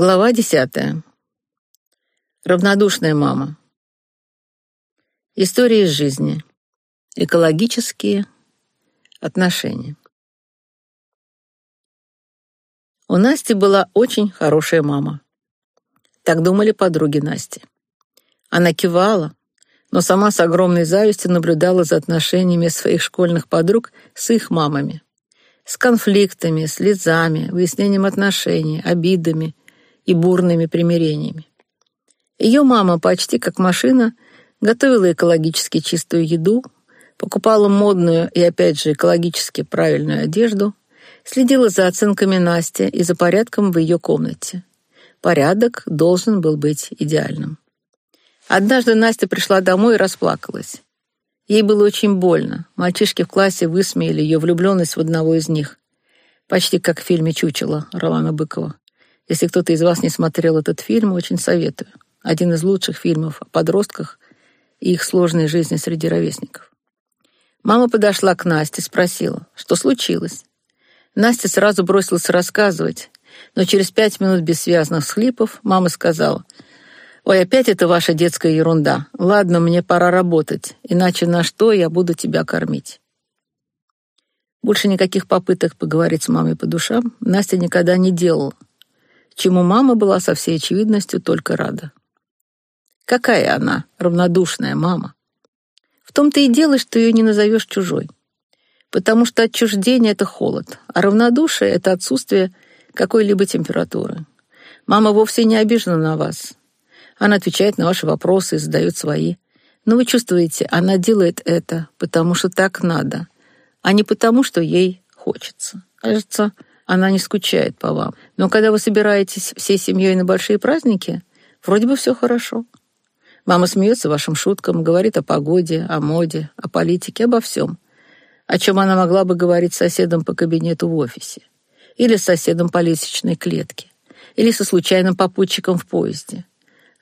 Глава десятая. Равнодушная мама. История из жизни. Экологические отношения. У Насти была очень хорошая мама. Так думали подруги Насти. Она кивала, но сама с огромной завистью наблюдала за отношениями своих школьных подруг с их мамами. С конфликтами, слезами, выяснением отношений, обидами и бурными примирениями. Ее мама почти как машина готовила экологически чистую еду, покупала модную и, опять же, экологически правильную одежду, следила за оценками Насти и за порядком в ее комнате. Порядок должен был быть идеальным. Однажды Настя пришла домой и расплакалась. Ей было очень больно. Мальчишки в классе высмеяли ее влюбленность в одного из них. Почти как в фильме «Чучело» Ролана Быкова. Если кто-то из вас не смотрел этот фильм, очень советую. Один из лучших фильмов о подростках и их сложной жизни среди ровесников. Мама подошла к Насте, спросила, что случилось. Настя сразу бросилась рассказывать, но через пять минут бессвязных всхлипов мама сказала, «Ой, опять это ваша детская ерунда. Ладно, мне пора работать, иначе на что я буду тебя кормить?» Больше никаких попыток поговорить с мамой по душам Настя никогда не делала, чему мама была со всей очевидностью только рада. Какая она, равнодушная мама? В том-то и дело, что ее не назовешь чужой. Потому что отчуждение — это холод, а равнодушие — это отсутствие какой-либо температуры. Мама вовсе не обижена на вас. Она отвечает на ваши вопросы и задает свои. Но вы чувствуете, она делает это, потому что так надо, а не потому, что ей хочется. Кажется, она не скучает по вам. Но когда вы собираетесь всей семьей на большие праздники, вроде бы все хорошо. Мама смеется вашим шуткам, говорит о погоде, о моде, о политике, обо всем, о чем она могла бы говорить соседом по кабинету в офисе, или с соседом по лестничной клетке, или со случайным попутчиком в поезде.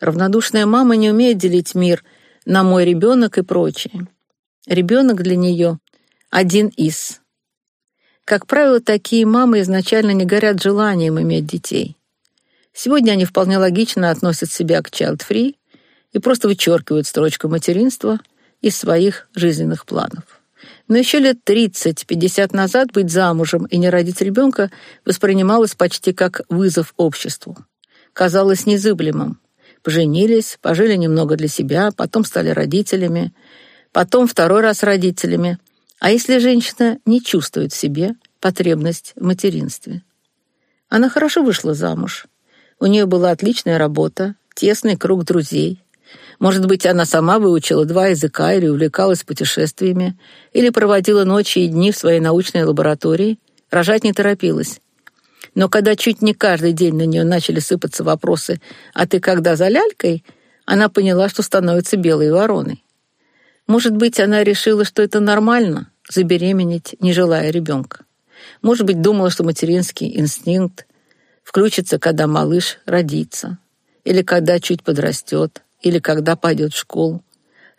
Равнодушная мама не умеет делить мир на мой ребенок и прочее. Ребенок для нее один из, как правило, такие мамы изначально не горят желанием иметь детей. Сегодня они вполне логично относят себя к child-free и просто вычеркивают строчку материнства из своих жизненных планов. Но еще лет 30-50 назад быть замужем и не родить ребенка воспринималось почти как вызов обществу. Казалось незыблемым. Поженились, пожили немного для себя, потом стали родителями, потом второй раз родителями, а если женщина не чувствует в себе потребность в материнстве? Она хорошо вышла замуж. У нее была отличная работа, тесный круг друзей. Может быть, она сама выучила два языка или увлекалась путешествиями, или проводила ночи и дни в своей научной лаборатории. Рожать не торопилась. Но когда чуть не каждый день на нее начали сыпаться вопросы «А ты когда за лялькой?», она поняла, что становится белой вороной. Может быть, она решила, что это нормально — забеременеть, не желая ребенка. Может быть, думала, что материнский инстинкт включится, когда малыш родится, или когда чуть подрастет, или когда пойдет в школу.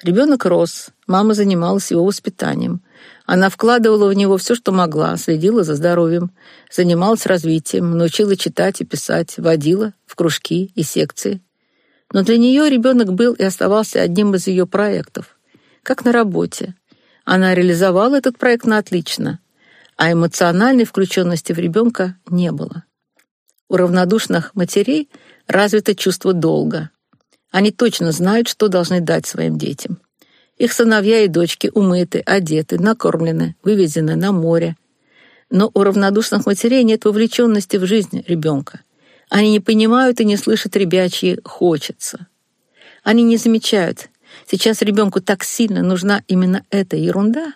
Ребенок рос, мама занималась его воспитанием. Она вкладывала в него все, что могла, следила за здоровьем, занималась развитием, научила читать и писать, водила в кружки и секции. Но для нее ребенок был и оставался одним из ее проектов как на работе. Она реализовала этот проект на отлично, а эмоциональной включенности в ребенка не было. У равнодушных матерей развито чувство долга. Они точно знают, что должны дать своим детям. Их сыновья и дочки умыты, одеты, накормлены, вывезены на море. Но у равнодушных матерей нет вовлеченности в жизнь ребенка. Они не понимают и не слышат ребячьи «хочется». Они не замечают, Сейчас ребенку так сильно нужна именно эта ерунда.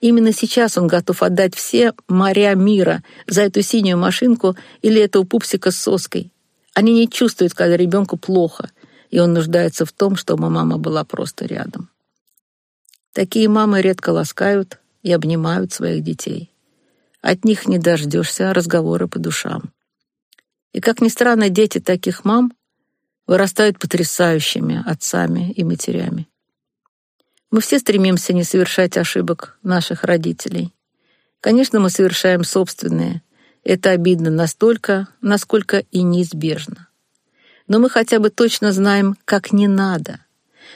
Именно сейчас он готов отдать все моря мира за эту синюю машинку или этого пупсика с соской. Они не чувствуют, когда ребенку плохо, и он нуждается в том, чтобы мама была просто рядом. Такие мамы редко ласкают и обнимают своих детей. От них не дождешься разговора по душам. И, как ни странно, дети таких мам вырастают потрясающими отцами и матерями. Мы все стремимся не совершать ошибок наших родителей. Конечно, мы совершаем собственные. Это обидно настолько, насколько и неизбежно. но мы хотя бы точно знаем, как не надо.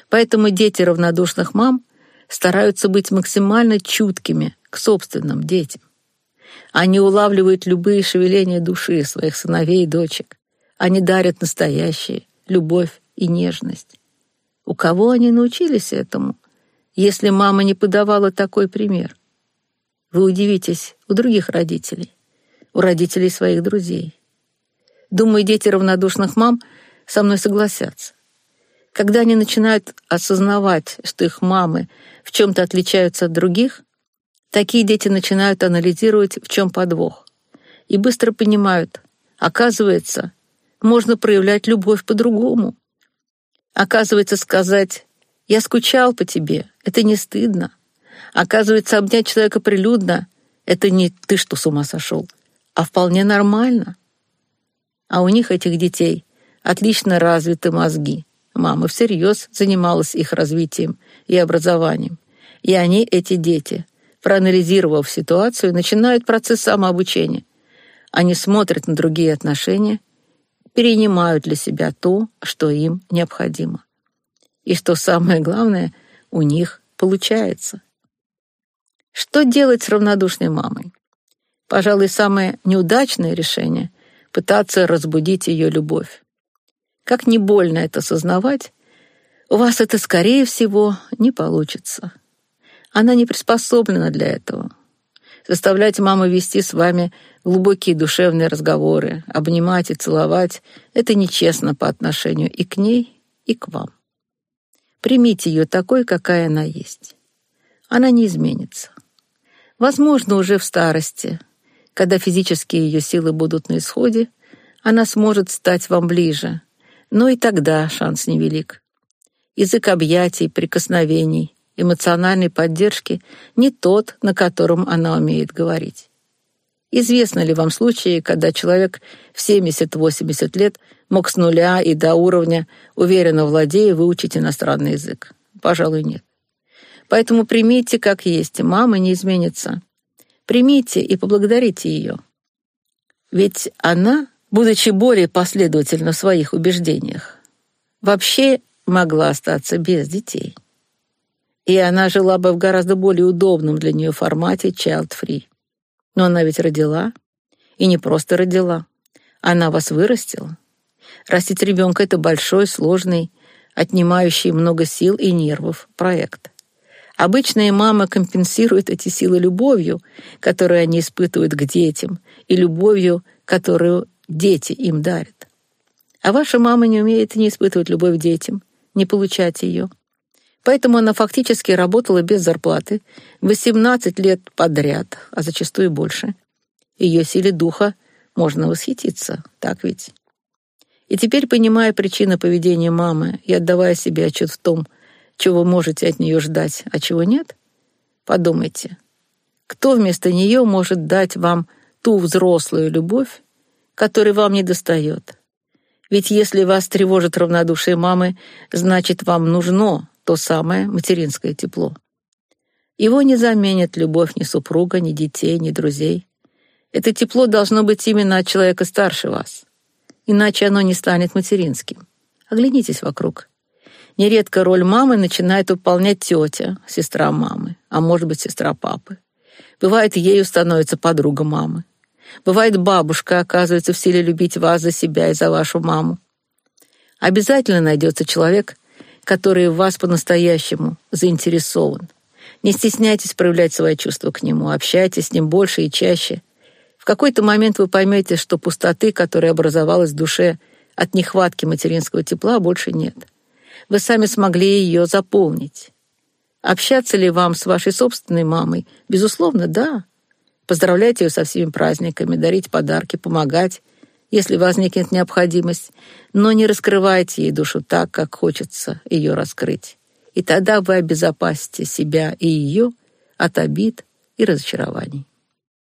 Поэтому дети равнодушных мам стараются быть максимально чуткими к собственным детям. Они улавливают любые шевеления души своих сыновей и дочек. Они дарят настоящее, любовь и нежность. У кого они научились этому, если мама не подавала такой пример? Вы удивитесь, у других родителей, у родителей своих друзей. Думаю, дети равнодушных мам со мной согласятся. Когда они начинают осознавать, что их мамы в чем-то отличаются от других, такие дети начинают анализировать, в чем подвох. И быстро понимают, оказывается, можно проявлять любовь по-другому. Оказывается, сказать «я скучал по тебе» — это не стыдно. Оказывается, обнять человека прилюдно — это не «ты что, с ума сошел», а вполне нормально. А у них, этих детей, отлично развиты мозги. Мама всерьез занималась их развитием и образованием. И они, эти дети, проанализировав ситуацию, начинают процесс самообучения. Они смотрят на другие отношения, перенимают для себя то, что им необходимо. И что самое главное, у них получается. Что делать с равнодушной мамой? Пожалуй, самое неудачное решение — пытаться разбудить ее любовь. Как не больно это сознавать, у вас это, скорее всего, не получится. Она не приспособлена для этого. Заставлять маму вести с вами глубокие душевные разговоры, обнимать и целовать — это нечестно по отношению и к ней, и к вам. Примите ее такой, какая она есть. Она не изменится. Возможно, уже в старости, когда физические ее силы будут на исходе, она сможет стать вам ближе, но и тогда шанс невелик. Язык объятий, прикосновений, эмоциональной поддержки не тот, на котором она умеет говорить. Известно ли вам случаи, когда человек в 70-80 лет мог с нуля и до уровня, уверенно владея, выучить иностранный язык? Пожалуй, нет. Поэтому примите как есть, мама не изменится. Примите и поблагодарите ее. Ведь она будучи более последовательна в своих убеждениях, вообще могла остаться без детей. И она жила бы в гораздо более удобном для нее формате child-free. Но она ведь родила, и не просто родила. Она вас вырастила. Растить ребенка — это большой, сложный, отнимающий много сил и нервов проект. Обычные мамы компенсируют эти силы любовью, которую они испытывают к детям, и любовью, которую дети им дарят. А ваша мама не умеет не испытывать любовь к детям, не получать ее. Поэтому она фактически работала без зарплаты 18 лет подряд, а зачастую больше. Ее силе духа можно восхититься, так ведь? И теперь, понимая причины поведения мамы и отдавая себе отчет в том, чего вы можете от нее ждать, а чего нет, подумайте, кто вместо нее может дать вам ту взрослую любовь, который вам не достает. Ведь если вас тревожит равнодушие мамы, значит, вам нужно то самое материнское тепло. Его не заменит любовь ни супруга, ни детей, ни друзей. Это тепло должно быть именно от человека старше вас. Иначе оно не станет материнским. Оглянитесь вокруг. Нередко роль мамы начинает выполнять тетя, сестра мамы, а может быть, сестра папы. Бывает, ею становится подруга мамы. Бывает, бабушка оказывается в силе любить вас за себя и за вашу маму. Обязательно найдется человек, который в вас по-настоящему заинтересован. Не стесняйтесь проявлять свои чувства к нему, общайтесь с ним больше и чаще. В какой-то момент вы поймете, что пустоты, которая образовалась в душе от нехватки материнского тепла, больше нет. Вы сами смогли ее заполнить. Общаться ли вам с вашей собственной мамой? Безусловно, да. Поздравлять ее со всеми праздниками, дарить подарки, помогать, если возникнет необходимость, но не раскрывайте ей душу так, как хочется ее раскрыть. И тогда вы обезопасите себя и ее от обид и разочарований.